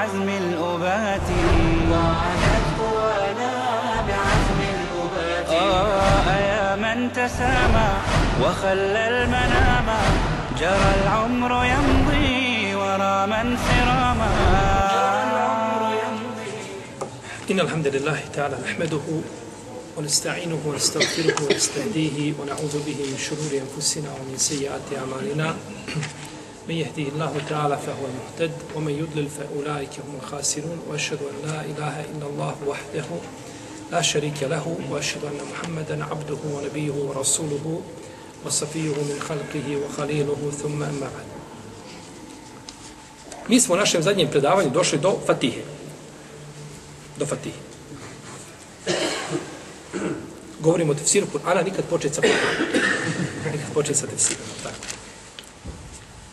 بعزم الأبات. وعادت قوانا بعزم الأبات يا من تسامى وخلى المنام. جرى العمر يمضي ورا من سراما. إن الحمد لله تعالى نحمده ونستعينه ونستغفره ونستهديه ونعوذ به من شرور أنفسنا ومن سيئات أعمالنا. من يهديه الله تعالى فهو المهتد ومن يضلل فأولئك هم الخاسرون وأشهد أن لا إله إلا الله وحده لا شريك له وأشهد أن محمدا عبده ونبيه ورسوله وصفيه من خلقه وخليله ثم أما بعد Mi smo u našem zadnjem predavanju došli do Fatihe. Do Fatihe. Govorimo o tefsiru Kur'ana, nikad početi sa Kur'anom. Nikad početi sa tefsirom. Tako.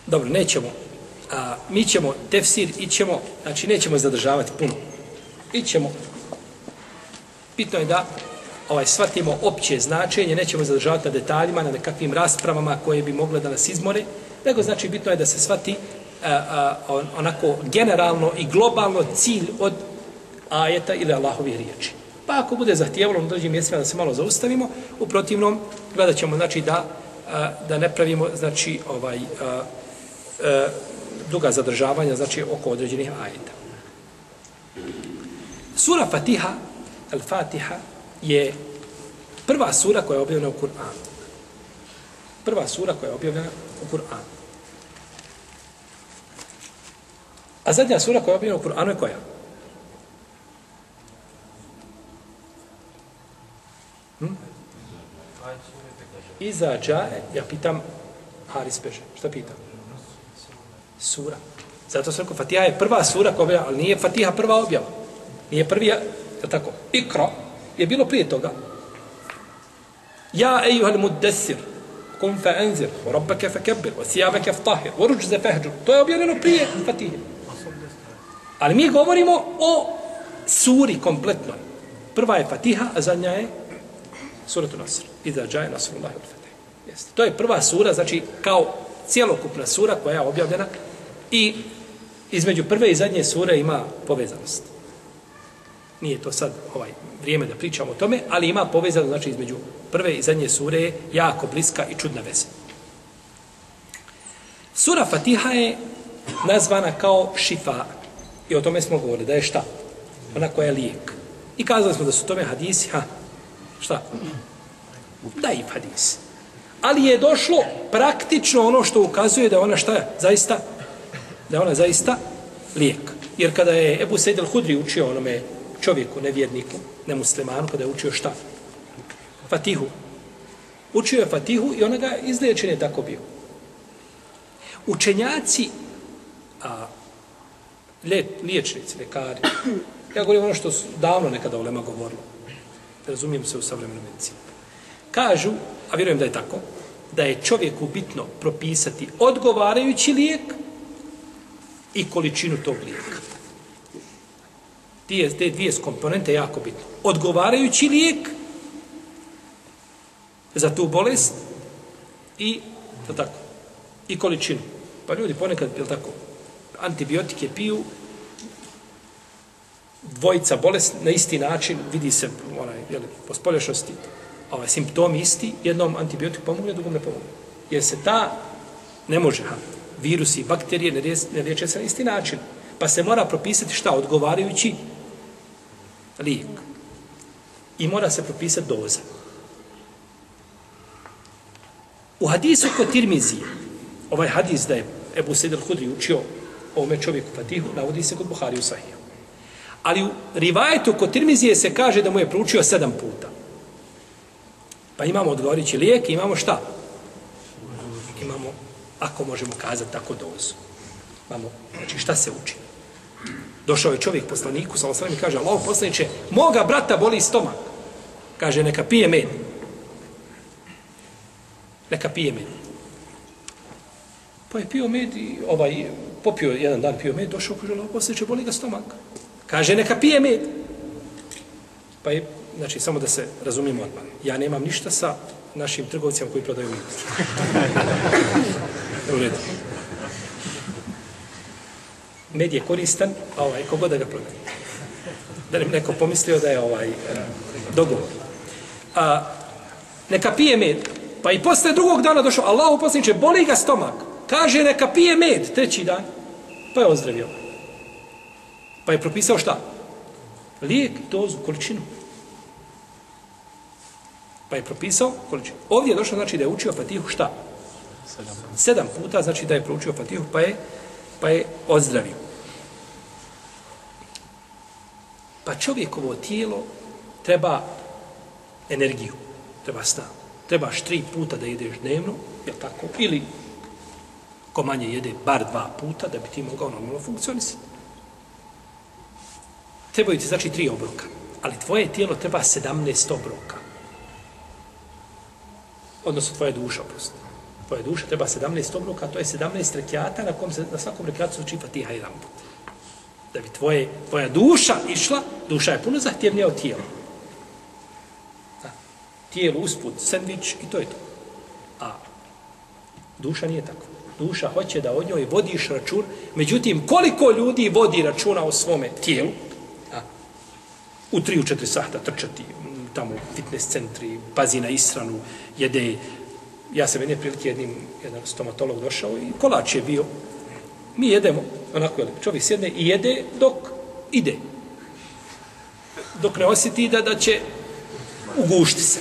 Dobro, nećemo. A, mi ćemo tefsir, ićemo, znači nećemo zadržavati puno. Ićemo. Bitno je da ovaj shvatimo opće značenje, nećemo zadržavati na detaljima, na nekakvim raspravama koje bi mogle da nas izmore, nego znači bitno je da se shvati a, a, onako generalno i globalno cilj od ajeta ili Allahovih riječi. Pa ako bude zahtijevalo na dođim mjestima da se malo zaustavimo, u protivnom gledat ćemo znači, da, a, da ne pravimo znači, ovaj, a, e, duga zadržavanja znači, oko određenih ajeta. Sura Fatiha, Al-Fatiha, je prva sura koja je objavljena u Kur'anu. Prva sura koja je objavljena u Kur'anu. A zadnja sura koja je objavljena u Kur'anu je koja? Hm? Iza džae, ja pitam Haris Peže, šta pitam? Sura. Zato sam rekao, Fatiha je prva sura koja objava, ali nije Fatiha prva objava. Nije prvi, je tako? Ikra je bilo prije toga. Ja, ejuhal muddesir, kum fa enzir, u rabbeke fa kebir, u sijabeke fa tahir, u ruđze fehđu. To je objavljeno prije Fatihe. Ali mi govorimo o suri kompletno. Prva je Fatiha, a zadnja je suratu Nasr. Iza džaje Nasrullahi od Fatih. To je prva sura, znači kao cjelokupna sura koja je objavljena i između prve i zadnje sure ima povezanost. Nije to sad ovaj vrijeme da pričamo o tome, ali ima povezanost znači između prve i zadnje sure je jako bliska i čudna veza. Sura Fatiha je nazvana kao šifa. I o tome smo govorili, da je šta? Ona koja je lijek. I kazali smo da su tome hadisi, ha, šta? Da i hadis. Ali je došlo praktično ono što ukazuje da ona šta je? Zaista? Da je ona zaista lijek. Jer kada je Ebu Sejdel Hudri učio onome čovjeku, nevjerniku, nemuslimanu, kada je učio šta? Fatihu. Učio je Fatihu i ona ga izliječen je tako bio. Učenjaci, a, le, liječnici, lekari, ja govorim ono što su davno nekada Olema govorilo, razumijem se u savremenu medicinu, kažu, a vjerujem da je tako, da je čovjeku bitno propisati odgovarajući lijek i količinu tog lijeka. Tije, te dvije komponente jako bitno. Odgovarajući lijek za tu bolest i to tako, i količinu. Pa ljudi ponekad, je tako, antibiotike piju, dvojica bolest na isti način, vidi se onaj, jeli, po spolješnosti, ovaj, simptomi isti, jednom antibiotik pomogne, drugom ne pomogne. Jer se ta, ne može, ha, virusi i bakterije ne, ne liječe se na isti način. Pa se mora propisati šta odgovarajući lijek. I mora se propisati doza. U hadisu kod Tirmizije, ovaj hadis da je Ebu Sedel Hudri učio ovome čovjeku Fatihu, navodi se kod Buhari u Sahiju. Ali u rivajetu kod Tirmizije se kaže da mu je proučio sedam puta. Pa imamo odgovorići lijek, imamo šta? Ako možemo kazati tako, dozu. Mamo, znači šta se uči? Došao je čovjek poslaniku, sa osvrame, i kaže, Allah poslaniče, moga brata boli stomak. Kaže, neka pije med. Neka pije med. Pa je pio med i ovaj, popio jedan dan pio med, došao, kaže, Allah poslaniče, boli ga stomak. Kaže, neka pije med. Pa je, znači, samo da se razumijemo odmah. Ja nemam ništa sa našim trgovcima koji prodaju med. U redu. Med je koristan, a ovaj, kogod da ga prodaje. Da li bi neko pomislio da je ovaj e, dogovor. A, neka pije med. Pa i posle drugog dana došao, Allah uposliniče, boli ga stomak. Kaže, neka pije med, treći dan. Pa je ozdravio. Pa je propisao šta? Lijek, dozu, količinu. Pa je propisao količinu. Ovdje je došlo, znači da je učio Fatihu šta? Sedam. Puta, znači da je proučio Fatihu, pa je, pa je ozdravio. Pa čovjekovo tijelo treba energiju, treba snagu. Trebaš tri puta da jedeš dnevno, je tako? Ili ko manje jede bar dva puta da bi ti mogao normalno funkcionisati. Trebaju ti znači tri obroka, ali tvoje tijelo treba 17 obroka. Odnosno tvoja duša, oprosti. Tvoja duša treba 17 obroka, to je 17 rekiata na, kom se, na svakom rekiatu se uči Fatiha jedan put. Da bi tvoje, tvoja duša išla, duša je puno zahtjevnija od tijela. Da. Tijelo usput, sandvič i to je to. A duša nije tako. Duša hoće da od njoj vodiš račun, međutim, koliko ljudi vodi računa o svome tijelu, da. u tri, u četiri sahta trčati, tamo fitness centri, pazi na isranu, jede, ja sam jedne prilike jednim, jedan stomatolog došao i kolač je bio. Mi jedemo, onako je čovjek sjedne i jede dok ide. Dok ne osjeti da, da će ugušti se.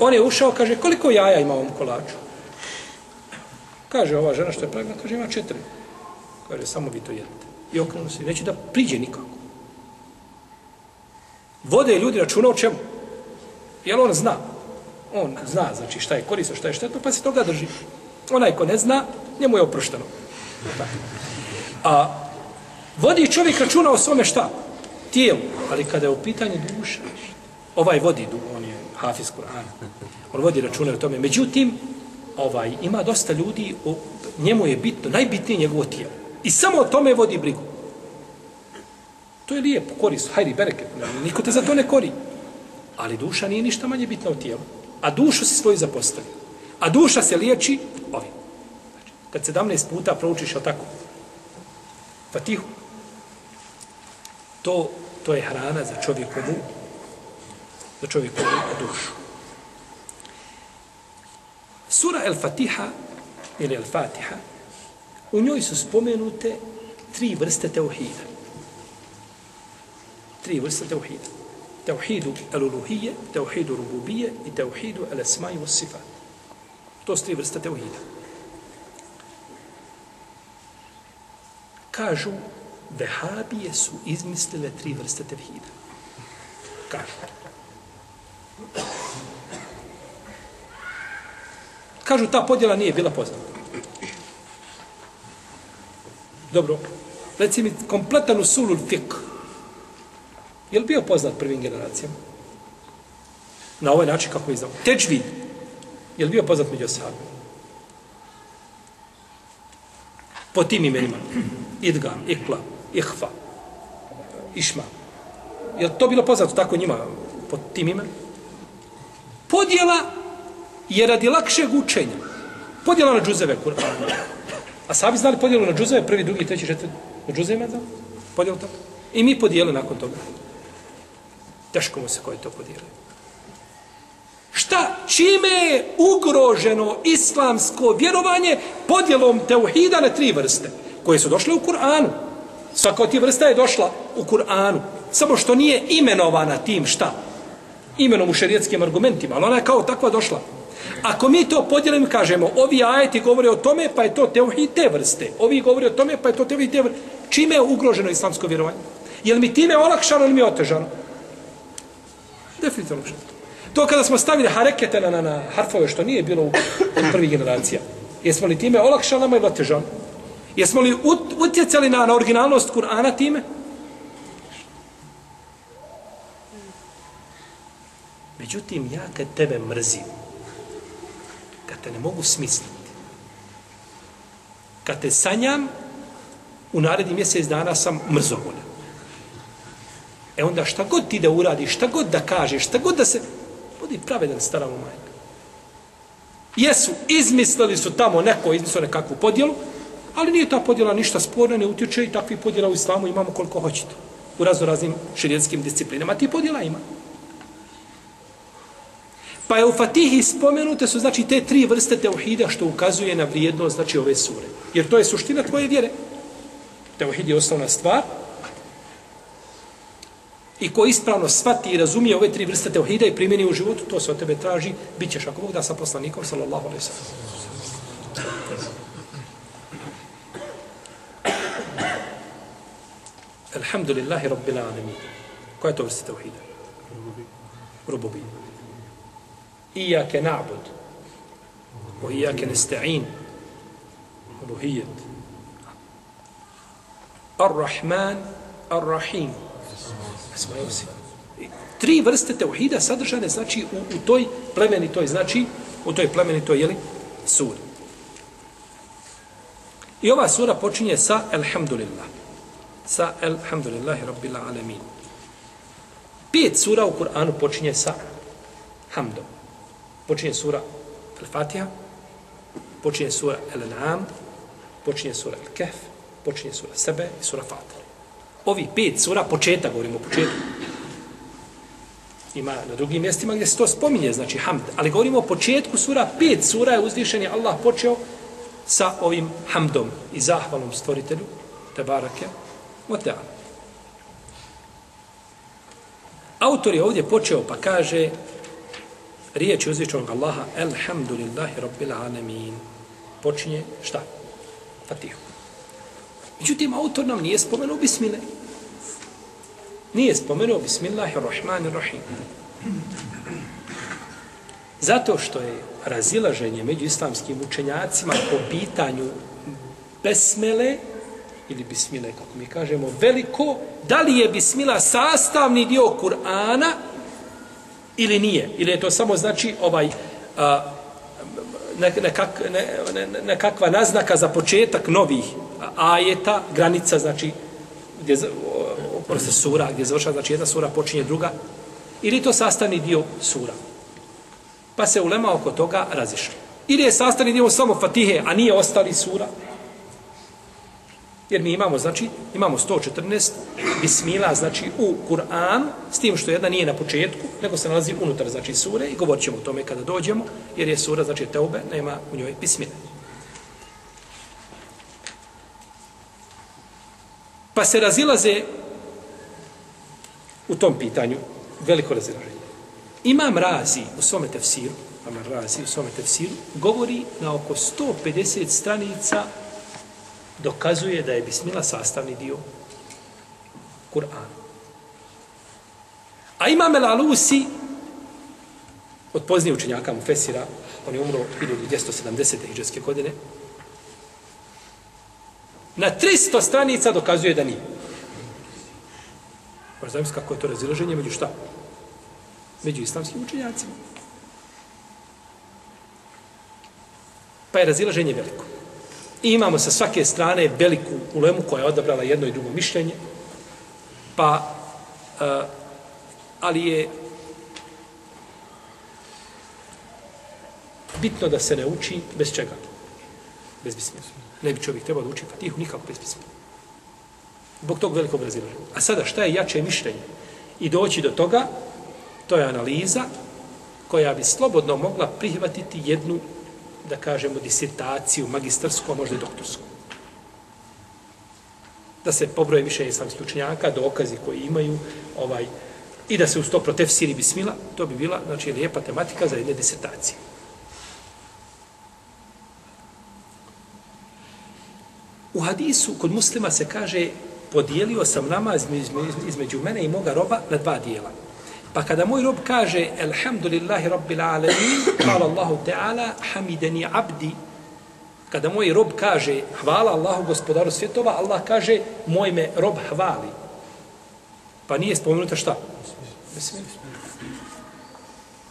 On je ušao, kaže, koliko jaja ima u ovom kolaču? Kaže, ova žena što je pregna, kaže, ima četiri. Kaže, samo vi to jedete. I okrenu se, neće da priđe nikako. Vode ljudi računa o čemu? Jel on zna? On zna, znači, šta je korisno, šta je štetno, pa se toga drži. Onaj ko ne zna, njemu je oprošteno. A vodi čovjek računa o svome šta? Tijelu. Ali kada je u pitanju duša, ovaj vodi, on je hafiz Kur'ana, on vodi računa o tome. Međutim, ovaj ima dosta ljudi, o, njemu je bitno, najbitnije njegovo tijelo. I samo o tome vodi brigu. To je lijepo, korisno, hajri, bereket, niko te za to ne kori. Ali duša nije ništa manje bitna u tijelu. A dušu si svoju zapostavio. A duša se liječi ovim. Znači, kad 17 puta proučiš, o tako, Fatihu, to, to je hrana za čovjekovu, za čovjekovu dušu. Sura El-Fatiha, ili El-Fatiha, u njoj su spomenute tri vrste teuhida tri vrste teuhida. Teuhidu al-uluhije, teuhidu rububije i teuhidu al-esmai wa sifat. To su tri vrste teuhida. Kažu, vehabije su izmislile tri vrste teuhida. Kažu. Kažu, ta podjela nije bila poznata. Dobro, reci mi kompletan usulul fiqh, Je li bio poznat prvim generacijama? Na ovaj način kako je izdao. Teđvid. Je li bio poznat među sahabima? Po tim imenima. Idgam, Ikla, Ihfa, Išma. Je to bilo poznato tako njima po tim imenom? Podjela je radi lakšeg učenja. Podjela na džuzeve Kur'ana. A sabi znali podjelu na džuzeve, prvi, drugi, treći, četvrti. Na džuzeve ima Podjelu tako. I mi podijeli nakon toga. Teško mu se koje to podijeli. Šta? Čime je ugroženo islamsko vjerovanje podjelom teuhida na tri vrste, koje su došle u Kur'anu. Svaka od tih vrsta je došla u Kur'anu. Samo što nije imenovana tim šta? Imenom u šerijetskim argumentima, ali ona je kao takva došla. Ako mi to podijelimo, kažemo, ovi ajeti govore o tome, pa je to teuhid te vrste. Ovi govore o tome, pa je to teuhid te vrste. Čime je ugroženo islamsko vjerovanje? Je li mi time olakšano ili mi otežano? Definitivno što. To kada smo stavili harekete na, na, na harfove, što nije bilo od prvih generacija. Jesmo li time olakšali nama ili otežali? Jesmo li ut, utjecali na, na originalnost Kur'ana time? Međutim, ja kad tebe mrzim, kad te ne mogu smisliti, kad te sanjam, u naredni mjesec dana sam mrzovoljan. E onda šta god ti da uradiš, šta god da kažeš, šta god da se... Budi pravedan stara mu majka. Jesu, izmislili su tamo neko, izmislio nekakvu podjelu, ali nije ta podjela ništa sporna, ne utječe i takvi podjela u islamu imamo koliko hoćete. U razno raznim širijetskim disciplinama. Ti podjela ima. Pa je u Fatihi spomenute su znači te tri vrste teuhida što ukazuje na vrijednost znači ove sure. Jer to je suština tvoje vjere. Teuhid je osnovna stvar. I ko ispravno svati i razumije ove tri vrste teuhida i primjeni u životu, to se od tebe traži, bit ćeš ako Bog da sa poslanikom, sallallahu alaihi sallam. Alhamdulillahi rabbil alamin. Koja je to vrsta teuhida? Rububi. Iyake na'bud. Wa iyake nesta'in. Uluhijet. Ar-Rahman, Ar-Rahim. Tri vrste teuhida sadržane znači u, u toj plemenitoj, znači u toj plemenitoj, jeli, suri. I ova sura počinje sa Elhamdulillah. Sa Elhamdulillahi Rabbil Alamin. Pet sura u Kur'anu počinje sa Hamdom. Počinje sura Al-Fatiha, počinje sura Al-An'am, počinje sura Al-Kahf, počinje sura Sebe i sura Fatiha. Ovi pet sura, početak, govorimo o početku. Ima na drugim mjestima gdje se to spominje, znači hamd. Ali govorimo o početku sura, pet sura je uzvišen je Allah počeo sa ovim hamdom i zahvalom stvoritelju, te barake, o teala. Autor je ovdje počeo pa kaže riječ uzvičenog Allaha Elhamdulillahi Rabbil Alamin. Počinje šta? Fatihu. Međutim, autor nam nije spomenuo bismile. Nije spomenuo bismillahirrahmanirrahim. Zato što je razilaženje među islamskim učenjacima po pitanju besmele ili bismile, kako mi kažemo, veliko, da li je bismila sastavni dio Kur'ana ili nije. Ili je to samo znači ovaj a, nekak, ne, ne, nekakva naznaka za početak novih ajeta, granica, znači, gdje, prosto sura, gdje završa, znači jedna sura počinje druga, ili to sastavni dio sura. Pa se ulema oko toga razišli. Ili je sastavni dio samo Fatihe, a nije ostali sura. Jer mi imamo, znači, imamo 114 bismila, znači, u Kur'an, s tim što jedna nije na početku, nego se nalazi unutar, znači, sure i govorit ćemo o tome kada dođemo, jer je sura, znači, teube, nema u njoj bismila. Pa se razilaze u tom pitanju veliko razilaženje. Imam Razi u svome tefsiru, Imam Razi u svome tefsiru, govori na oko 150 stranica dokazuje da je bismila sastavni dio Kur'ana. A Imam El Alusi od poznije učenjaka Mufesira, on je umro 1270. hiđarske godine, na 300 stranica dokazuje da nije. Pa znam kako je to razilaženje među šta? Među islamskim učenjacima. Pa je razilaženje veliko. I imamo sa svake strane veliku ulemu koja je odabrala jedno i drugo mišljenje. Pa, uh, ali je bitno da se ne uči bez čega? Bez bismila. Ne bi čovjek trebao da uči fatihu nikako bez pisma. Zbog tog velikog razilaženja. A sada šta je jače mišljenje? I doći do toga, to je analiza koja bi slobodno mogla prihvatiti jednu, da kažemo, disertaciju, magistarsku, a možda i doktorsku. Da se pobroje više islamskih učenjaka, dokazi koji imaju, ovaj, i da se uz to protefsiri bismila, to bi bila, znači, lijepa tematika za jedne disertacije. U hadisu kod muslima se kaže podijelio sam namaz između mene i moga roba na dva dijela. Pa kada moj rob kaže Elhamdulillahi Rabbil Alamin, hvala Allahu Teala, hamideni abdi, Kada moj rob kaže hvala Allahu gospodaru svjetova, Allah kaže moj me rob hvali. Pa nije spomenuta šta?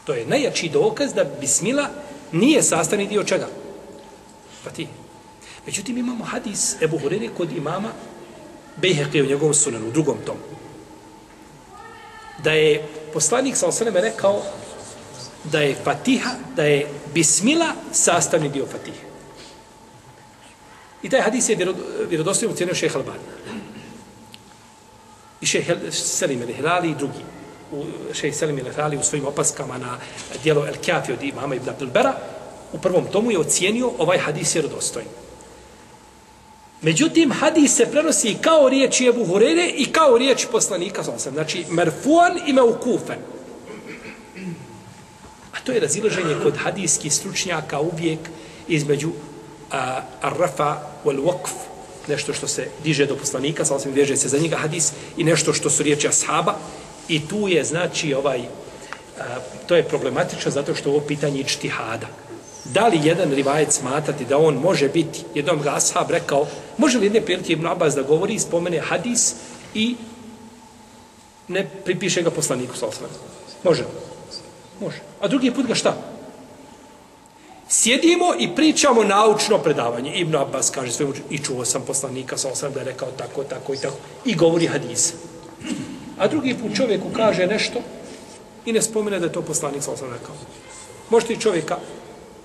To je najjači dokaz da bismila nije sastavni dio čega? Pa Fatih. Međutim, imamo hadis Ebu Hurere kod imama Bejheqe u njegovom sunanu, u drugom tomu. Da je poslanik sa osaneme rekao da je Fatiha, da je Bismila sastavni dio Fatihe. I taj hadis je vjerodostojno ucijenio šeha Albani. I šeha Selim el-Hilali i drugi. Šeha Selim el-Hilali u svojim opaskama na dijelo El-Kjafi od imama Ibn Abdelbera, u prvom tomu je ocijenio ovaj hadis vjerodostojno. Međutim, hadis se prenosi kao riječ Ebu Hurere i kao riječ poslanika. Znači, merfuan i meukufen. A to je razilaženje kod hadijskih stručnjaka uvijek između arrafa wal waqf nešto što se diže do poslanika, sa osim veže se za njega hadis, i nešto što su riječi ashaba, i tu je, znači, ovaj, a, to je problematično zato što ovo pitanje je čtihada. Da li jedan rivajet smatrati da on može biti, jednom ga ashab rekao, može li jedne prilike Ibn Abbas da govori, spomene hadis i ne pripiše ga poslaniku, sa osvrame. Može. Može. A drugi put ga šta? Sjedimo i pričamo naučno predavanje. Ibn Abbas kaže sve i čuo sam poslanika, sa osvrame da je rekao tako, tako i tako. I govori hadis. A drugi put čovjeku kaže nešto i ne spomene da je to poslanik, sa osvrame rekao. Možete i čovjeka,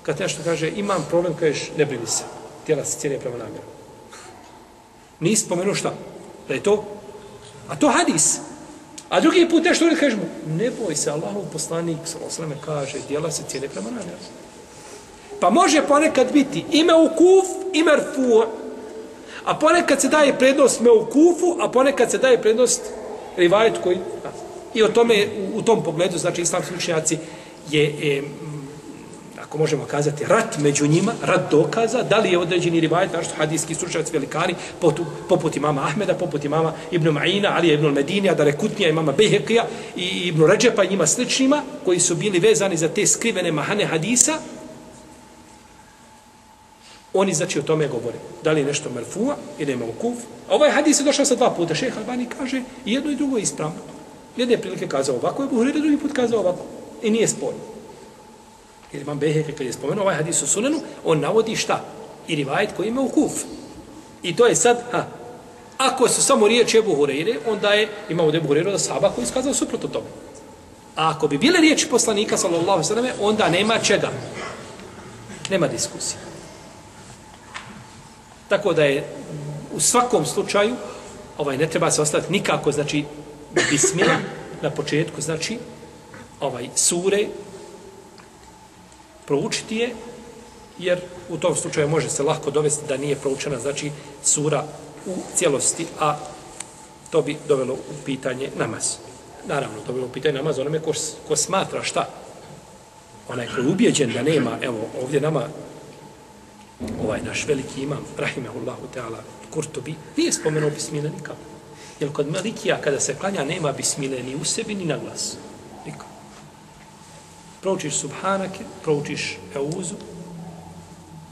kad nešto kaže, imam problem, kažeš, ne brini se. Tijela se cijene prema namjeru. Nisi spomenuo šta? Da je to? A to hadis. A drugi put nešto kaže mu, ne boj se, Allahov poslanik, sallam, kaže, tijela se cijene prema namjeru. Pa može ponekad biti ime u kuf, ime rfu, a ponekad se daje prednost me u kufu, a ponekad se daje prednost rivajet koji... I o tome, u, u tom pogledu, znači islamski učenjaci je, je, ako možemo kazati, rat među njima, rat dokaza, da li je određeni rivajet, našto hadijski stručnjaci velikani, poput, poput imama Ahmeda, poput imama Ibn Ma'ina, Ali Ibn Medinija, Darekutnija, imama Behekija i Ibn Ređepa i njima sličnima, koji su bili vezani za te skrivene mahane hadisa, Oni znači o tome govore. Da li je nešto merfua ili je mevkuf. A ovaj hadis je došao sa dva puta. Šeha Albani kaže i jedno i drugo je ispravno. Jedne prilike kazao ovako, je Buhrira drugi put kazao ovako. I nije sporno. Jer imam Beheke kad je spomenuo ovaj hadis u sunanu, on navodi šta? I rivajet koji ima u kuf. I to je sad, ha, ako su samo riječi Ebu Hureyre, onda je, imamo Ebu Hureyre da saba koji je skazao suprotno tome. A ako bi bile riječi poslanika, sallallahu sallam, onda nema čega. Nema diskusije. Tako da je u svakom slučaju ovaj ne treba se ostati nikako znači bismila na početku znači ovaj sure proučiti je jer u tom slučaju može se lako dovesti da nije proučena znači sura u cijelosti a to bi dovelo u pitanje namaz. Naravno, to bi bilo u pitanje namaz onome ko, ko smatra šta? Onaj ko je ubjeđen da nema, evo, ovdje nama ovaj naš veliki imam, rahimehullahu teala, Kurtobi, nije spomenuo bismile nikako. Jer kod Malikija, kada se klanja, nema bismile ni u sebi, ni na glas. Nikako. Proučiš subhanake, proučiš euzu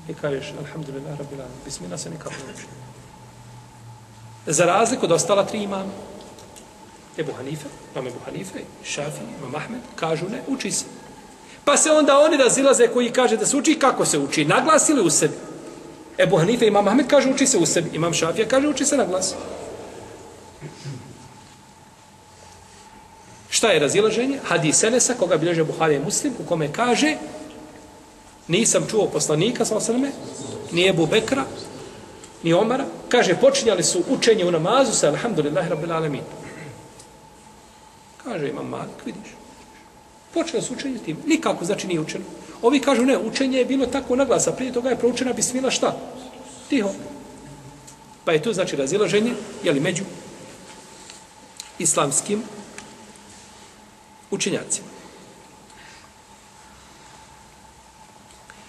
i kažeš, alhamdulillah, rabbil alamin, Bismillah se nikako ne uči. Za razliku od ostala tri imama, Ebu Hanife, imam Ebu Hanife, Šafi, imam Ahmed, kažu ne, uči se. Pa se onda oni razilaze koji kaže da se uči, kako se uči? naglasili u sebi? Ebu Hanife, imam Ahmed kaže uči se u sebi. Imam Šafija kaže uči se na glasu. Šta je razilaženje? Hadis Enesa, koga bilježe Buharija muslim, u kome kaže nisam čuo poslanika, sa osrme, ni Ebu Bekra, ni Omara. Kaže, počinjali su učenje u namazu sa alhamdulillahi rabbil alamin. Kaže, imam Malik, vidiš. Počelo su učenje tim. Nikako, znači nije učeno. Ovi kažu ne, učenje je bilo tako naglasa. Prije toga je proučena bismila šta? Tiho. Pa je tu znači razilaženje, jeli među islamskim učenjacima.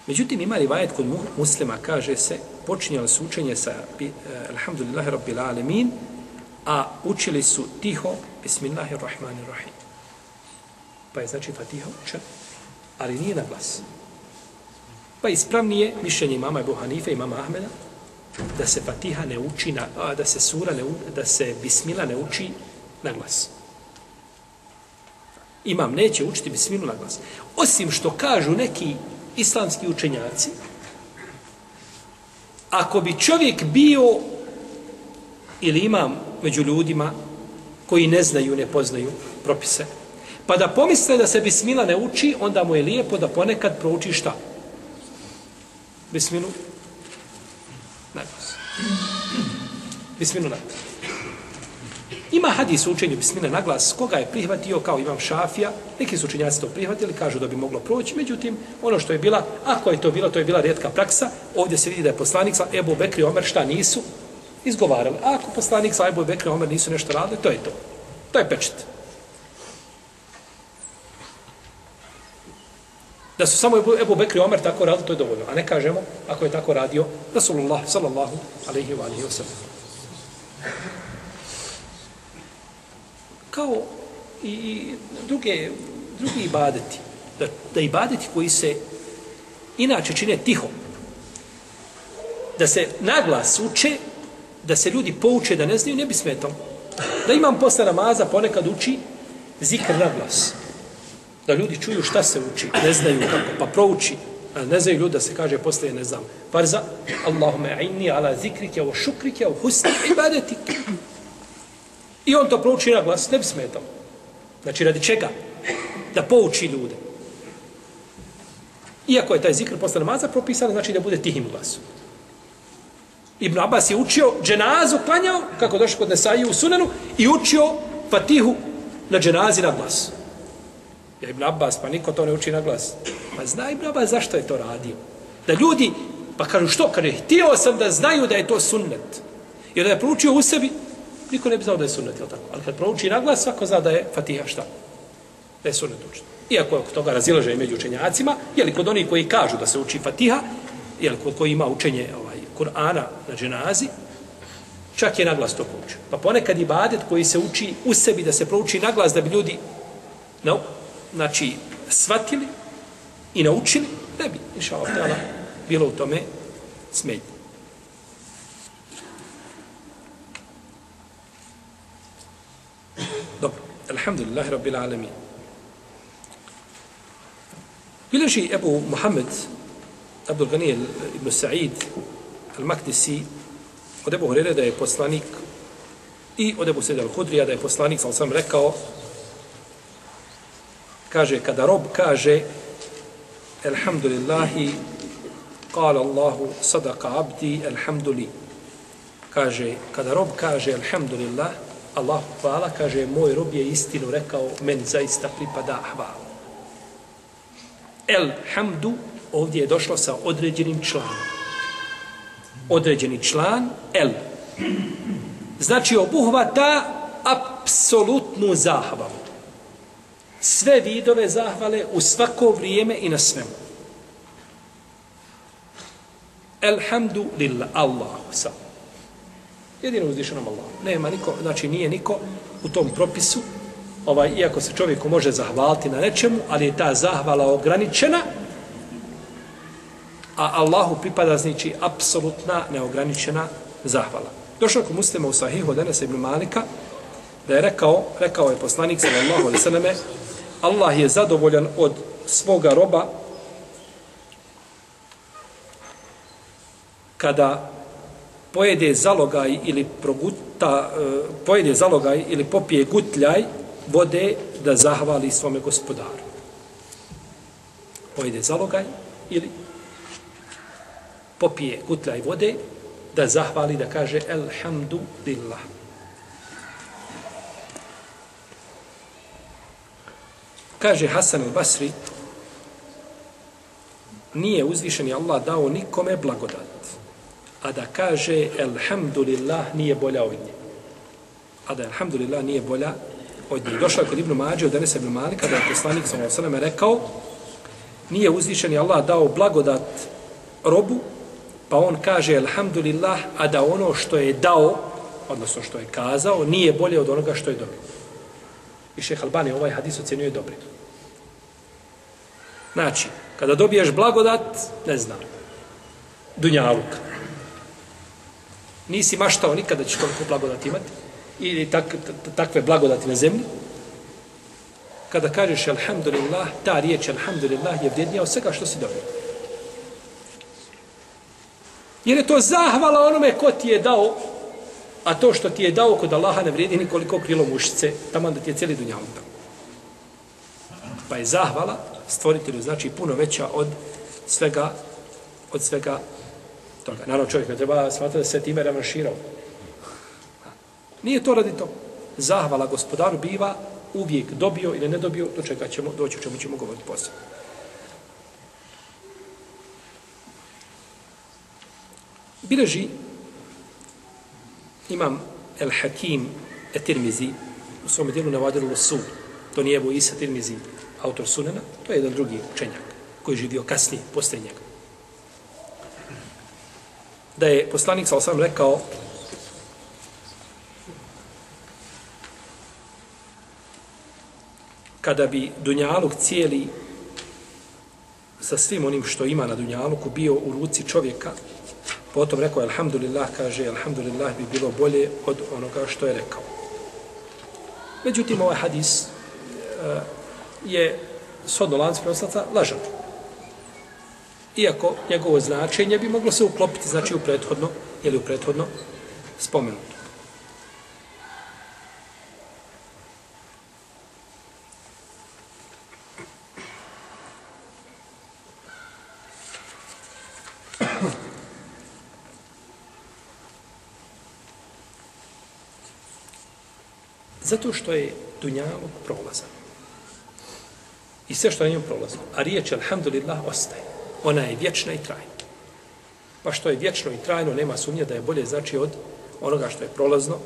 Međutim, ima rivajet kod muslima, kaže se, počinjali su učenje sa eh, Alhamdulillahi Rabbil Alemin, a učili su tiho Bismillahirrahmanirrahim pa je znači Fatiha učen, ali nije na glas. Pa ispravnije mišljenje mama Ebu Hanife i mama Ahmeda da se Fatiha ne uči na, a, da se sura ne da se bismila ne uči na glas. Imam neće učiti bismilu na glas. Osim što kažu neki islamski učenjaci, ako bi čovjek bio ili imam među ljudima koji ne znaju, ne poznaju propise, pa da pomisle da se bismila ne uči, onda mu je lijepo da ponekad prouči šta? Bismilu na glas. Bismilu na glas. Ima hadis u učenju bismile na glas, koga je prihvatio kao imam šafija, neki su učenjaci to prihvatili, kažu da bi moglo proći, međutim, ono što je bila, ako je to bila, to je bila redka praksa, ovdje se vidi da je poslanik sa Ebu Bekri i Omer šta nisu izgovarali. A ako poslanik sa Ebu Bekri i Omer nisu nešto radili, to je to. To je pečet. Da su samo Ebu, Bekri i Omer tako radili, to je dovoljno. A ne kažemo, ako je tako radio, Rasulullah, sallallahu alaihi wa alaihi wa sallam kao i, i druge, drugi ibadeti. Da, da ibadeti koji se inače čine tiho, da se naglas uče, da se ljudi pouče da ne znaju, ne bi smetalo. Da imam posle namaza ponekad uči zikr naglas. Da ljudi čuju šta se uči, ne znaju kako, pa prouči. A ne znaju ljudi da se kaže posle, ne znam, farza, Allahume inni ala zikrike o šukrike o husni ibadetike. I on to prouči na glas, ne bi smetalo. Znači, radi čega? Da pouči ljude. Iako je taj zikr posle namaza propisan, znači da bude tihim glasom. Ibn Abbas je učio dženazu, klanjao, kako došao kod Nesaji u Sunanu, i učio Fatihu na dženazi na glas. Ja Ibn Abbas, pa niko to ne uči na glas. Pa zna Ibn Abbas zašto je to radio. Da ljudi, pa kažu što, kaže, htio sam da znaju da je to sunnet. Jer da je proučio u sebi, niko ne bi znao da je sunnet, jel tako? Ali kad prouči na glas, svako zna da je Fatiha šta? Da je sunnet učiti. Iako je oko toga razilaže među učenjacima, je li kod onih koji kažu da se uči Fatiha, je li kod koji ima učenje ovaj, Kur'ana na dženazi, čak je naglas to proučio. Pa ponekad i badet koji se uči u sebi da se prouči naglas da bi ljudi na, znači, shvatili i naučili, ne bi, inša Allah, bilo u tome smetnje. Dobro. Alhamdulillahi Rabbil Alamin. Bileži Ebu Muhammed Abdul Ghani ibn Sa'id al-Makdisi od Ebu Hurere da je poslanik i od Ebu Sejda al-Hudrija da je poslanik, sam sam rekao, kaže, kada rob kaže Alhamdulillahi kala Allahu sadaka abdi alhamduli kaže, kada rob kaže Alhamdulillah Allah hvala, kaže, moj rob je istinu rekao, men zaista pripada hvala. El hamdu ovdje je došlo sa određenim članom. Određeni član, el. Znači obuhvata apsolutnu zahvalu. Sve vidove zahvale u svako vrijeme i na svemu. Elhamdu lillah, Allahu sallam. Jedino uzvišenom Allahu. Nema niko, znači nije niko u tom propisu, ovaj, iako se čovjeku može zahvaliti na nečemu, ali je ta zahvala ograničena, a Allahu pripada znači apsolutna neograničena zahvala. Došao kod muslima u sahihu danas ibn Malika, da je rekao, rekao je poslanik sallallahu alaihi selleme Allah je zadovoljan od svoga roba kada pojede zalogaj ili proguta, e, pojede zalogaj ili popije gutljaj vode da zahvali svome gospodaru. Pojede zalogaj ili popije gutljaj vode da zahvali, da kaže Elhamdulillah. Kaže Hasan al-Basri, nije uzvišeni Allah dao nikome blagodat, a da kaže Elhamdulillah nije bolja od nje. A da Elhamdulillah nije bolja od nje. Došla je kod Ibnu Mađe od Denesa Ibnu Malika da je poslanik sa rekao nije uzvišeni Allah dao blagodat robu pa on kaže Elhamdulillah a da ono što je dao odnosno što je kazao nije bolje od onoga što je dobio. I šeh Albani ovaj hadis ocjenjuje dobrim. Znači, Kada dobiješ blagodat, ne znam, dunjaluk. Nisi maštao nikada da ćeš toliko blagodati imati, ili tak, takve blagodati na zemlji, kada kažeš alhamdulillah, ta riječ alhamdulillah je vrijednija od svega što si dobio. Jer je to zahvala onome ko ti je dao, a to što ti je dao kod Allaha ne vrijedi nikoliko krilo mušice, tamo da ti je cijeli dunjavuk dao. Pa je zahvala stvoritelju znači puno veća od svega od svega toga. Naravno čovjek ne treba smatrati da se time revanširao. Nije to radi to. Zahvala gospodaru biva uvijek dobio ili ne dobio, do čega ćemo doći, o čemu ćemo govoriti posebno. Bileži imam El Hakim Etirmizi u svom dijelu navadilu Su. To nije Ebu Isa Tirmizi, autor Sunena, to je jedan drugi učenjak koji je živio kasnije, posle njega. Da je poslanik sa osam rekao kada bi Dunjaluk cijeli sa svim onim što ima na Dunjaluku bio u ruci čovjeka, potom rekao, alhamdulillah, kaže, alhamdulillah bi bilo bolje od onoga što je rekao. Međutim, ovaj hadis uh, je sodno lanc prenoslaca lažan. Iako njegovo značenje bi moglo se uklopiti, znači u prethodno, ili u prethodno spomenuto. Zato što je dunjalog prolazan. I sve što je njom prolazno. A riječ, alhamdulillah, ostaje. Ona je vječna i trajna. Pa što je vječno i trajno, nema sumnje da je bolje znači od onoga što je prolazno,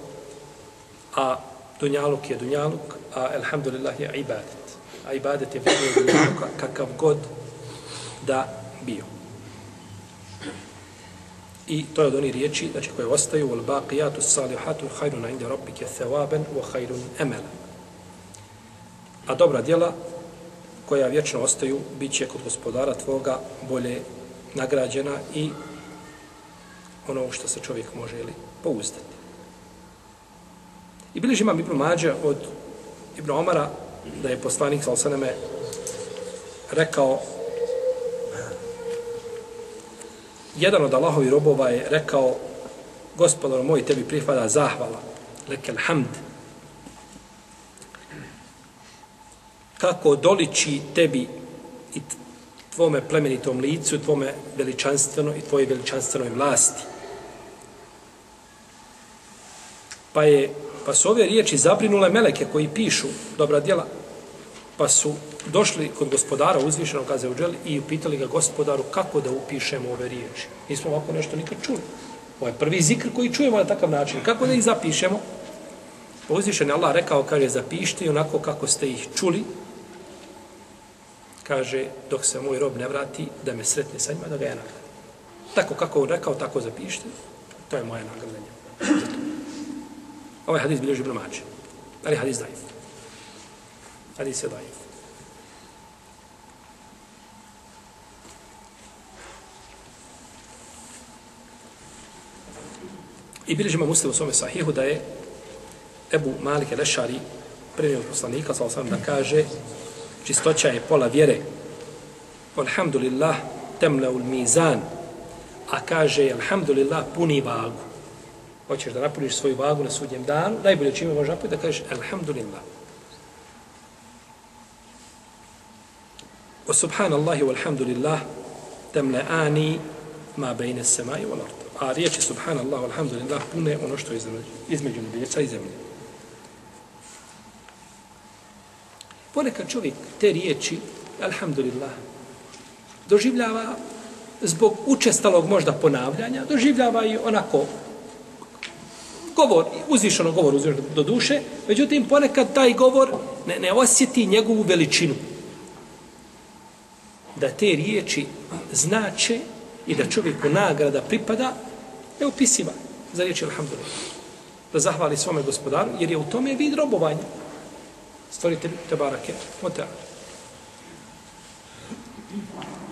a dunjaluk je dunjaluk, a alhamdulillah je ibadet. A ibadet je vječno dunjaluka kakav god da bio. I to je od onih riječi, znači koje ostaju, wal baqiyatu salihatu khairun inda rabbika thawaban wa khairun amala. A dobra djela koja vječno ostaju, bit će kod gospodara tvoga bolje nagrađena i ono što se čovjek može ili pouzdati. I bili imam Ibn Mađa od Ibn Omara da je poslanik Salosaneme rekao jedan od Allahovi robova je rekao gospodar moj tebi pripada zahvala lekel hamd kako doliči tebi i tvome plemenitom licu, tvome veličanstveno i tvoje veličanstvenoj vlasti. Pa, je, pa su ove riječi zabrinule meleke koji pišu dobra djela, pa su došli kod gospodara uzvišenog kaze i upitali ga gospodaru kako da upišemo ove riječi. Nismo ovako nešto nikad čuli. Ovo je prvi zikr koji čujemo na takav način. Kako da ih zapišemo? Pa Uzvišen je Allah rekao, kaže, zapišite onako kako ste ih čuli, kaže, dok se moj rob ne vrati, da me sretne sa njima, da ga ja nagradim. Tako kako on rekao, tako zapišite. To je moja nagradanja. Ovaj hadis bilježi bromače. Ali hadis dajiv. Hadis je dajiv. I bilježimo muslim u svome sahihu da je Ebu Malik el-Ešari poslanika, sa osam da kaže čistoća je pola vjere. Alhamdulillah, temle ul mizan. A kaže, alhamdulillah, puni vagu. Hoćeš da napuniš svoju vagu na sudnjem danu, najbolje čime možeš napuniti da kažeš, alhamdulillah. Wa subhanallahi walhamdulillah, temle ani ma bejne semai wal ard. A riječi subhanallah, alhamdulillah, pune ono što je između nebjeca i zemlje. Ponekad čovjek te riječi, alhamdulillah, doživljava zbog učestalog možda ponavljanja, doživljava i onako govor, uzvišeno govor uzvišeno do duše, međutim ponekad taj govor ne, ne osjeti njegovu veličinu. Da te riječi znače i da čovjeku nagrada pripada, je upisiva za riječi alhamdulillah. Da zahvali svome gospodaru, jer je u tome vid robovanja stvoritelj Tebarake Mota. Ota.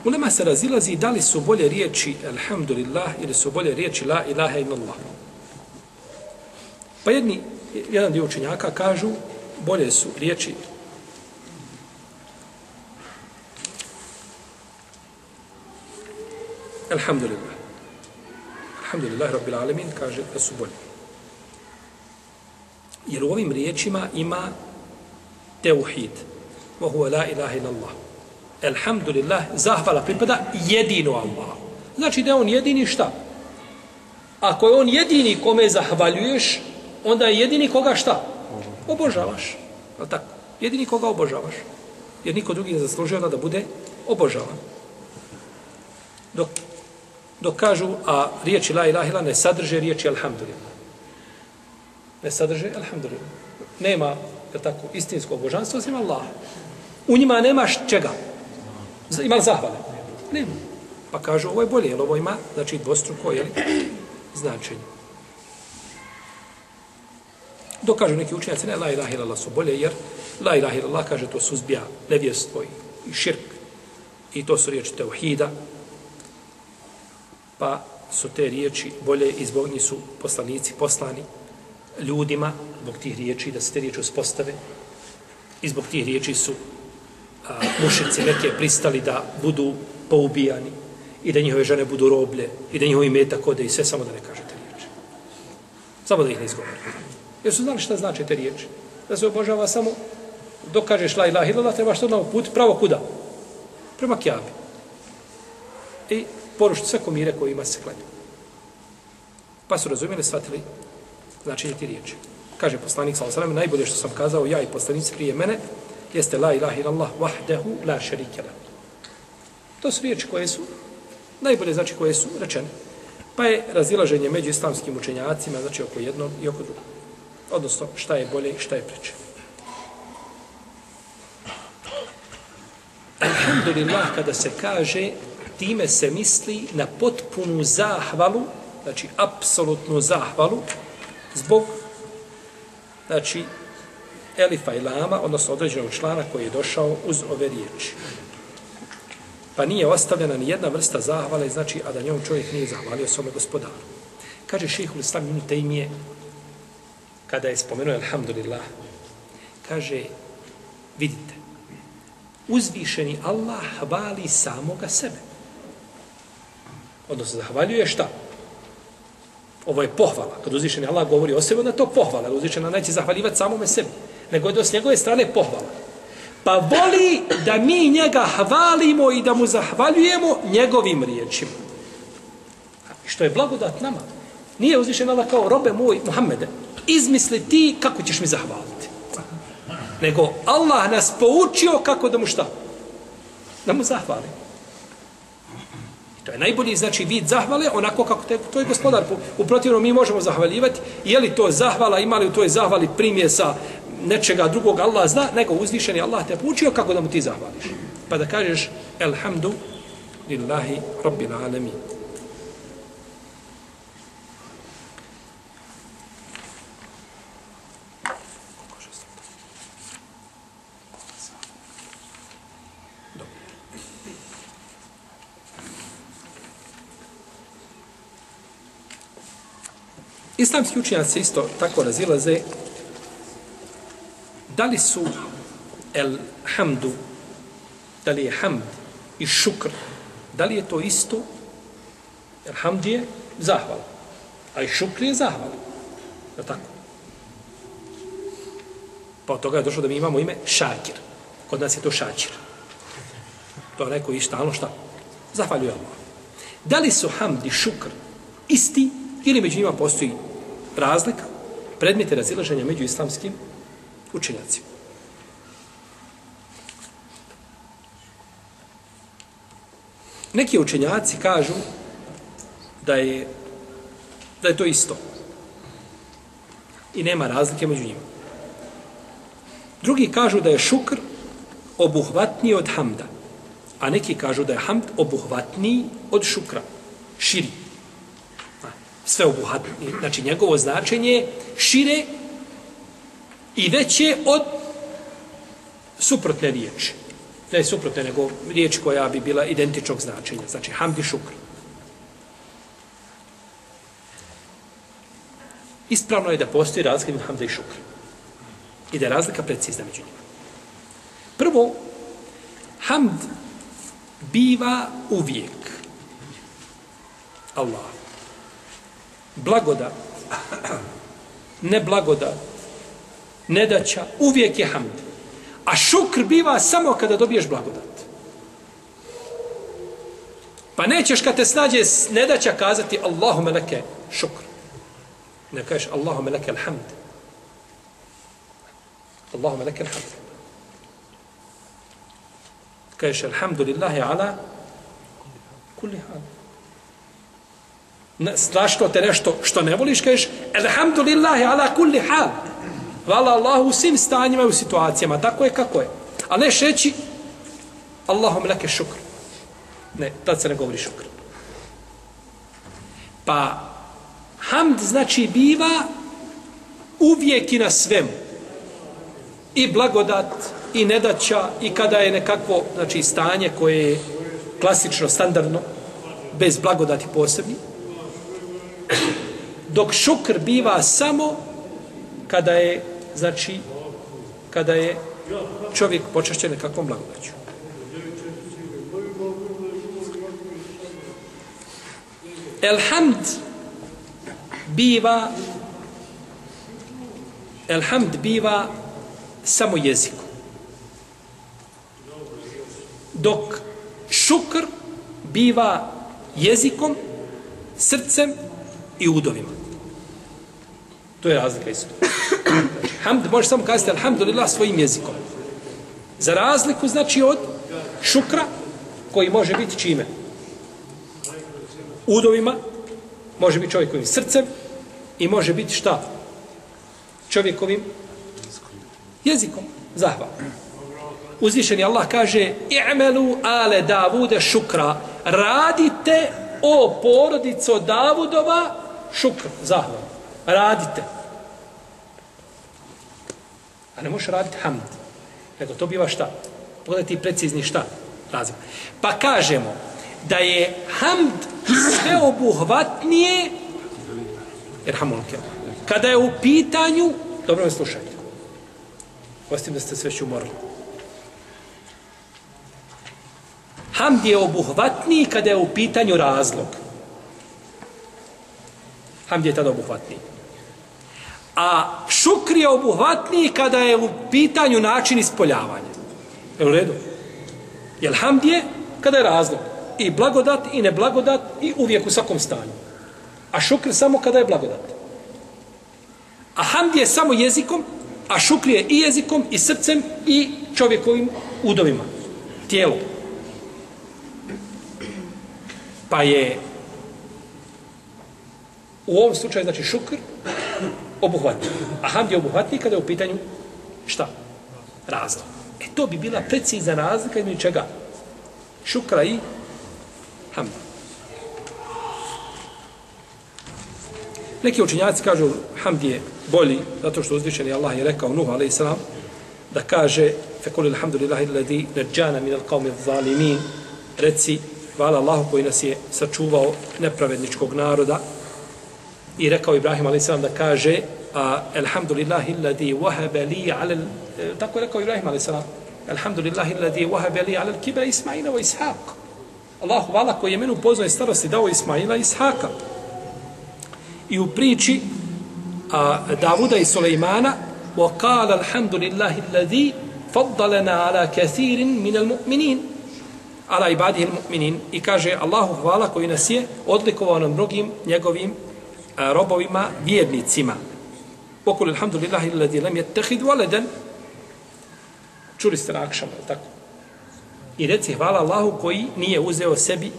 Ulema se razilazi da li su bolje riječi Alhamdulillah ili su bolje riječi La ilaha illallah. Pa jedni, jedan dio učenjaka kažu bolje su riječi Alhamdulillah. Alhamdulillah, Rabbil Alamin, kaže da su bolje. Jer u ovim riječima ima teuhid. Wa huwa la ilaha illallah. Alhamdulillah, zahvala pripada jedino Allah. Znači da je on jedini šta? Ako je on jedini kome zahvaljuješ, onda je jedini koga šta? Obožavaš. Je tako? Jedini koga obožavaš. Jer niko drugi ne zaslužuje da bude obožavan. Dok, dok kažu, a riječi la ilaha ila ne sadrže riječi alhamdulillah. Ne sadrže alhamdulillah. Nema, je tako, istinsko božanstvo osim Allah. U njima nemaš čega? Ima li zahvale? Nema. Pa kažu, ovo je bolje, jer ovo ima, znači, dvostruko, jel, značenje. Dok kažu neki učenjaci, ne, la ilaha illallah su bolje, jer la ilaha illallah, kaže, to suzbija nevjestvo i širk. I to su riječi teuhida. Pa su te riječi bolje i zbog njih su poslanici poslani ljudima, zbog tih riječi, da se te riječi uspostave. I zbog tih riječi su a, mušici neke pristali da budu poubijani i da njihove žene budu roblje i da njihovi metak ode i sve samo da ne kažete riječi. Samo da ih ne izgovore. Jer su znali šta znači te riječi. Da se obožava samo dok kažeš la ilaha illallah, trebaš to na put pravo kuda? Prema kjabi. I porušiti sve komire koje ima se klanja. Pa su razumijeli, shvatili značenje ti riječi. Kaže poslanik sa najbolje što sam kazao ja i poslanici prije mene, jeste la ilaha illallah wahdahu la sharika la. To su riječi koje su najbolje znači koje su rečene. Pa je razilaženje među islamskim učenjacima, znači oko jednog i oko drugog. Odnosno, šta je bolje i šta je preče. Alhamdulillah, kada se kaže, time se misli na potpunu zahvalu, znači, apsolutnu zahvalu, zbog, znači, elifa i lama, odnosno određenog člana koji je došao uz ove riječi. Pa nije ostavljena ni jedna vrsta zahvale, znači, a da njom čovjek nije zahvalio svome gospodaru. Kaže šeho Islam ibn Taymiye, kada je spomenuo Alhamdulillah, kaže, vidite, uzvišeni Allah hvali samoga sebe. Odnosno, zahvaljuje šta? Ovo je pohvala. Kad uzvišeni Allah govori o sebi, onda to pohvala. Uzvišeni neće zahvaljivati samome sebi nego je to s njegove strane pohvala. Pa voli da mi njega hvalimo i da mu zahvaljujemo njegovim riječima. Što je blagodat nama. Nije uzvišen Allah kao robe moj Muhammede. Izmisli ti kako ćeš mi zahvaliti. Nego Allah nas poučio kako da mu šta? Da mu zahvalimo. To je najbolji znači vid zahvale, onako kako te, to je gospodar. U protivnom mi možemo zahvaljivati. Je li to zahvala, imali u toj zahvali primjesa nečega drugog Allah zna, nego uzvišeni Allah te poučio kako da mu ti zahvališ. Pa da kažeš, Elhamdu lillahi rabbil alamin. Islamski učenjaci isto tako razilaze da li su el hamdu, da li je hamd i šukr, da li je to isto? Jer hamd je zahvala, a i šukr je zahvala. Je tako? Pa od toga je došlo da mi imamo ime šakir. Kod nas je to šakir. To je neko i stalno šta? Zahvaljuje Allah. Da li su hamd i šukr isti ili među njima postoji razlika? Predmete razilaženja među islamskim učenjacima. Neki učenjaci kažu da je da je to isto. I nema razlike među njima. Drugi kažu da je šukr obuhvatniji od hamda. A neki kažu da je hamd obuhvatniji od šukra. Širi sveobuhatni. Znači njegovo značenje šire i veće od suprotne riječi. Ne suprotne, nego riječ koja bi bila identičnog značenja. Znači, hamd i šukr. Ispravno je da postoji razlika među hamda i šukr. I da je razlika precizna među njima. Prvo, hamd biva uvijek. Allah blagodat, ne blagodat, nedaća, uvijek je hamd. A šukr biva samo kada dobiješ blagodat. Pa nećeš kad te snađe nedaća kazati Allahume leke šukr. Ne kažeš Allahume leke alhamd. Allahume leke alhamd. Kažeš alhamdulillahi ala kulli hal. Strašno te nešto što ne voliš, kažeš Elhamdulillahi ala kulli hal. Hvala Allahu u svim stanjima i u situacijama. Tako je kako je. A ne šeći Allahum leke šukr. Ne, tad se ne govori šukr. Pa hamd znači biva uvijek i na svemu. I blagodat, i nedaća, i kada je nekakvo znači, stanje koje je klasično, standardno, bez blagodati posebni. Dok šukr biva samo kada je, znači, kada je čovjek počašćen nekakvom blagodaću. Elhamd biva Elhamd biva samo jezikom. Dok šukr biva jezikom, srcem i udovima. To je razlika isto. Znači, hamd može samo kazati alhamdulillah svojim jezikom. Za razliku znači od šukra koji može biti čime? Udovima, može biti čovjekovim srcem i može biti šta? Čovjekovim jezikom. Zahval. Uzvišeni Allah kaže i'melu ale Davude šukra radite o porodico Davudova šukr. Zahval radite. A ne možeš raditi hamd. Nego to biva šta? Pogledaj ti precizni šta? Razim. Pa kažemo da je hamd sveobuhvatnije jer hamulke. Kada je u pitanju, dobro me slušajte. Ostim da ste sve ću umorili. Hamd je obuhvatniji kada je u pitanju razlog. Hamd je tada obuhvatniji. A šukr je obuhvatniji kada je u pitanju način ispoljavanja. Je u redu? Jer hamd je kada je razlog. I blagodat i neblagodat i uvijek u svakom stanju. A šukr samo kada je blagodat. A hamd je samo jezikom, a šukr je i jezikom, i srcem, i čovjekovim udovima. Tijelom. Pa je u ovom slučaju, znači šukr, obuhvatni. A hamd je obuhvatni kada je u pitanju šta? Razlog. E to bi bila precizna razlika između čega? Šukra i hamd. Neki učinjaci kažu hamd je bolji zato što uzvišeni Allah je rekao Nuh a.s. da kaže fekul ilhamdulillahi alladhi najjana minal alqawmi adh-dhalimin reci hvala Allahu koji nas je sačuvao nepravedničkog naroda I rekao Ibrahim a.s. da kaže a, Elhamdulillahi alladhi wahaba li ala e, tako je rekao Ibrahim a.s. Elhamdulillahi alladhi wahaba li ala kiba Ismaila wa Ishaq. Allah hvala koji je menu poznao starosti dao Ismaila i Ishaqa. I u priči a, Davuda i Sulejmana وقال الحمد لله الذي فضلنا على كثير من المؤمنين ala ibadihi mu'minin i kaže Allahu hvala koji nas je odlikovao na mnogim njegovim robovima vjernicima. Pokul alhamdulillahi alladhi lam yattakhid waladan. Čuli ste na akšamu, tako? I reci hvala Allahu koji nije uzeo sebi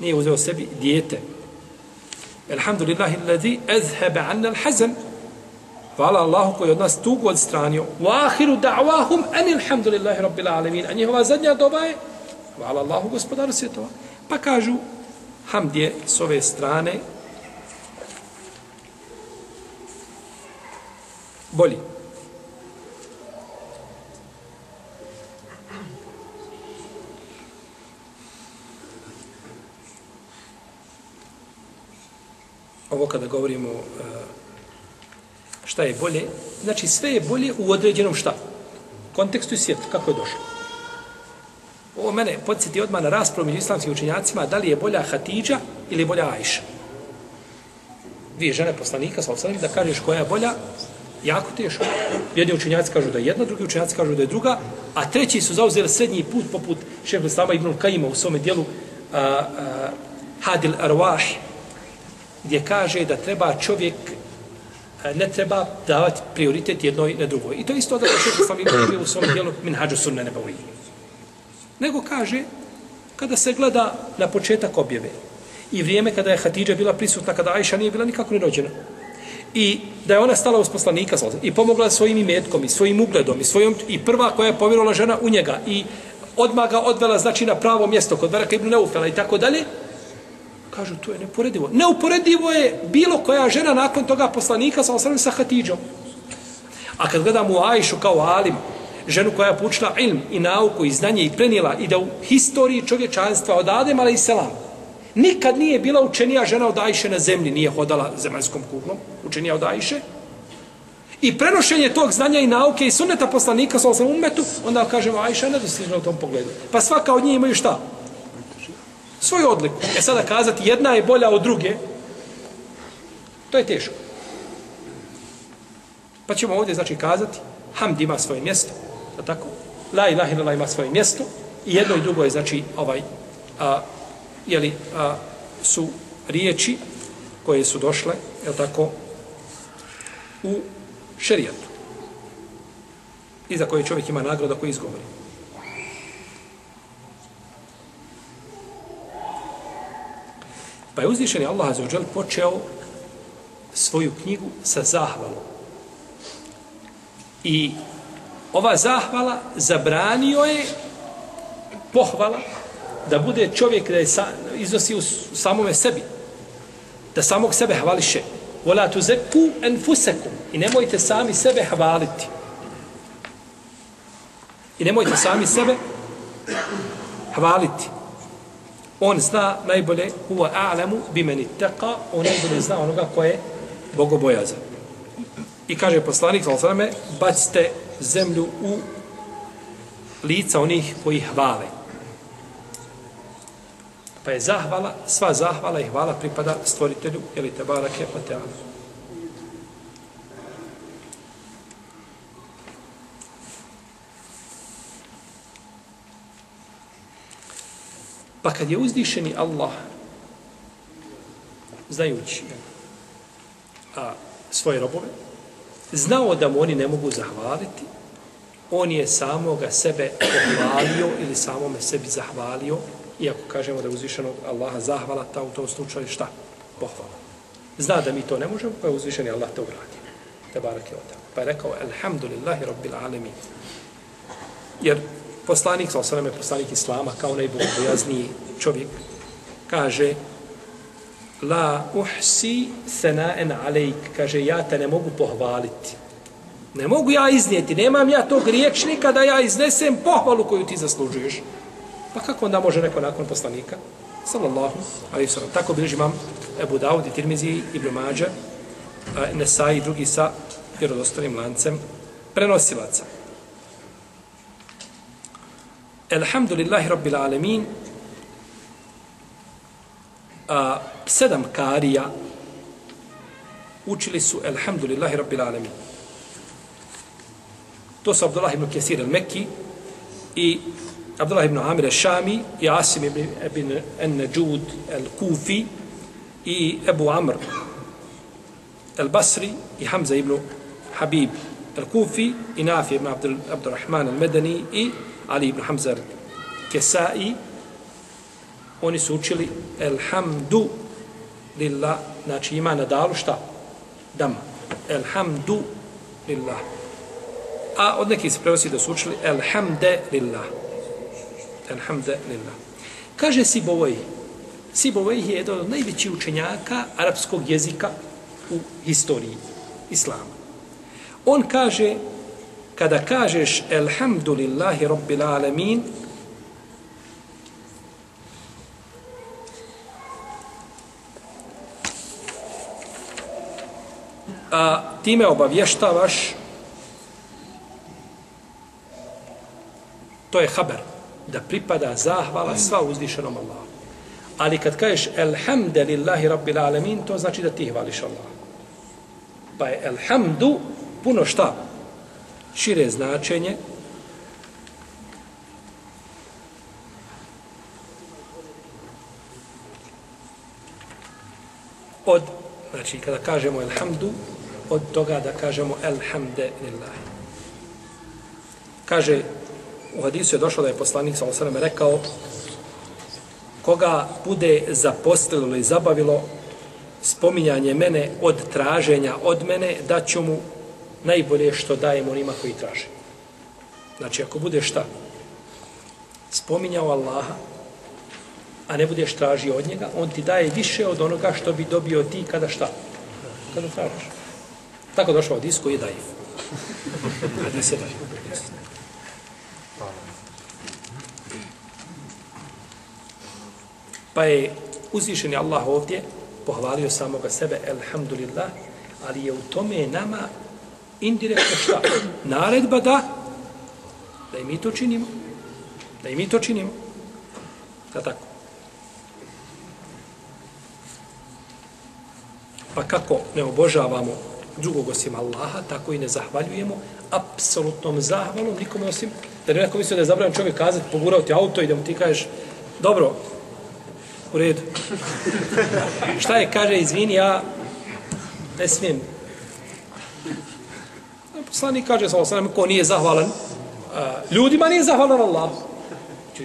nije uzeo sebi dijete. Alhamdulillahi alladhi azhaba 'anna al-hazan. Hvala Allahu koji od nas tugu odstranio. Wa akhiru da'wahum an alhamdulillahi rabbil alamin. A njihova zadnja doba je hvala Allahu gospodaru svjetova. Pa kažu hamd je s ove strane bolji. Ovo kada govorimo e, šta je bolje, znači sve je bolje u određenom šta? Kontekstu i svijet, kako je došlo. Ovo mene podsjeti odmah na raspravu među islamskim učenjacima, da li je bolja Hatidža ili je bolja Ajša. Dvije žene poslanika, sa da kažeš koja je bolja, jako teško. Jedni učenjaci kažu da je jedna, drugi učenjaci kažu da je druga, a treći su zauzeli srednji put poput šefa Islama Ibn Kajima u svome dijelu a, a, Hadil Arwah, gdje kaže da treba čovjek ne treba davati prioritet jednoj na drugoj. I to isto da šefa Islama Ibn Kajima u svome dijelu Minhađu Sunne Nebavi. Nego kaže, kada se gleda na početak objave i vrijeme kada je Hatidža bila prisutna, kada Ajša nije bila nikako ni rođena, i da je ona stala uz poslanika i pomogla svojim imetkom i svojim ugledom i svojom i prva koja je povjerovala žena u njega. I odmah ga odvela znači na pravo mjesto kod Baraka ibn Neufela i tako dalje. Kažu to je neuporedivo neuporedivo je bilo koja žena nakon toga poslanika sa osram sa Hatidžom. A kad gledamo u Ajšu kao Alim ženu koja je poučila ilm i nauku i znanje i prenijela i da u historiji čovječanstva od Adem ala i Selama Nikad nije bila učenija žena od Ajše na zemlji, nije hodala zemaljskom kuglom, učenija od Ajše. I prenošenje tog znanja i nauke i sunneta poslanika sa osam umetu, onda kažemo Ajša nedostižna u tom pogledu. Pa svaka od njih imaju šta? Svoju odliku. E sada kazati jedna je bolja od druge, to je teško. Pa ćemo ovdje znači kazati, Hamd ima svoje mjesto, da tako? La ilaha illallah ima svoje mjesto i jedno i drugo je znači ovaj a, jeli, a, su riječi koje su došle, je tako, u šerijatu. I za koje čovjek ima nagrada koji izgovori. Pa je uzvišen Allah Azzawajal počeo svoju knjigu sa zahvalom. I ova zahvala zabranio je pohvala da bude čovjek da je sa, iznosi u samome sebi. Da samog sebe hvališe. Vola tu zeku enfusekum. I nemojte sami sebe hvaliti. I nemojte sami sebe hvaliti. On zna najbolje huwa a'lamu bimeni teqa, on najbolje zna onoga ko je bogobojazan. I kaže poslanik, sallallahu alejhi ve bacite zemlju u lica onih koji hvale. Pa je zahvala, sva zahvala i hvala pripada stvoritelju, ili te barake, pa te Pa kad je uzdišeni Allah, znajući a, svoje robove, znao da mu oni ne mogu zahvaliti, on je samoga sebe pohvalio ili samome sebi zahvalio iako kažemo da je uzvišenog Allaha zahvala, ta u tom slučaju šta? Pohvala. Zna da mi to ne možemo, pa je uzvišeni Allah to uradio. Te barak je otak. Pa je rekao, Alhamdulillahi Rabbil Alamin. Jer poslanik, sa osaname poslanik Islama, kao najbogobojazniji čovjek, kaže, La uhsi sena'en alejk, kaže, ja te ne mogu pohvaliti. Ne mogu ja iznijeti, nemam ja tog riječnika da ja iznesem pohvalu koju ti zaslužuješ. Pa kako onda može neko nakon poslanika? Sallallahu alaihi sallam. Tako bilježi imam Ebu Dawud i Tirmizi, Ibn Mađa, Nesai i drugi sa vjerodostanim lancem prenosilaca. Elhamdulillahi rabbil alemin a, sedam karija učili su Elhamdulillahi rabbil alemin. To su Abdullah ibn Kesir al-Mekki i Abdullah ibn Amir al-Shami i Asim ibn, ibn al-Najud al-Kufi i Ebu Amr al-Basri i Hamza ibn Habib al-Kufi i Nafi ibn Abdul, Abdurrahman al-Medani i Ali ibn Hamza al-Kesai. Oni su učili Elhamdu lillah znači ima na dalu šta? Dama Elhamdu lillah a od nekih se prenosi da su učili Elhamde lillah Alhamdulillah. Kaže Sibovoj, Sibovoj je jedan od najvećih učenjaka arapskog jezika u historiji Islama. On kaže, kada kažeš Elhamdulillahi Rabbil Alamin, a, time obavještavaš to je haber da pripada zahvala sva uzdišenom Allahu. Ali kad kažeš Elhamdelillahi Rabbil Alamin, to znači da ti hvališ Allah. Pa je Elhamdu puno šta? Šire značenje. Od, znači kada kažemo Elhamdu, od toga da kažemo Elhamdelillahi. Kaže, u hadisu je došlo da je poslanik sa osanem rekao koga bude zaposlilo ili zabavilo spominjanje mene od traženja od mene, da ću mu najbolje što dajem onima koji traže. Znači, ako bude šta? Spominjao Allaha, a ne budeš tražio od njega, on ti daje više od onoga što bi dobio ti kada šta? Kada tražiš. Tako došao od isku i daje. Kada se daje. Pa je uzvišeni Allah ovdje pohvalio samoga sebe, elhamdulillah, ali je u tome nama indirektno šta? Naredba da, da i mi to činimo. Da i mi to činimo. Da tako. Pa kako ne obožavamo drugog osim Allaha, tako i ne zahvaljujemo apsolutnom zahvalom nikome osim, da ne neko mislio da je zabran čovjek kazati, pogurao ti auto i da mu ti kažeš, dobro, U redu. Šta je, kaže, izvini, ja ne smijem. Poslanik kaže, sa osanem, ko nije zahvalan ljudima, nije zahvalan Allah.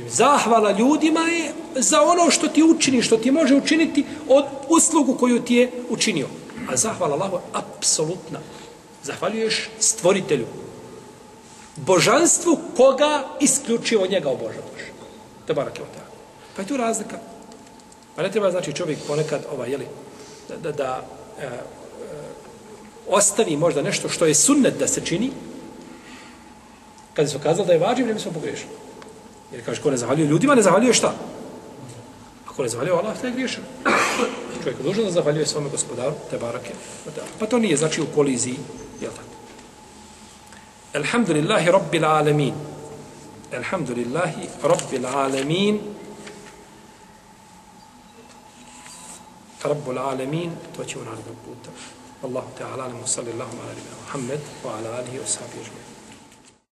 Zahvala ljudima je za ono što ti učini, što ti može učiniti od uslugu koju ti je učinio. A zahvala Allahu je apsolutna. Zahvaljuješ stvoritelju. Božanstvu koga isključivo njega obožavaš. Te barak je Pa je tu razlika. Pa ne treba znači čovjek ponekad ovaj, jeli, da, da, da e, e, ostavi možda nešto što je sunnet da se čini, kada se kazali da je vađiv, ne bismo pogrešili. Jer kaže, ko ne zahvaljuje ljudima, ne zahvaljuje šta? Ako ne zahvaljuje Allah, to je griješan. Čovjek je dužan da zahvaljuje svome gospodaru, te barake. Pa to nije znači u koliziji, jel tako? Alhamdulillahi rabbil alamin. Alhamdulillahi rabbil alamin. رب العالمين. توتيون على ربوته والله تعالى وصلى الله على نبينا محمد وعلى آله وصحبه أجمعين.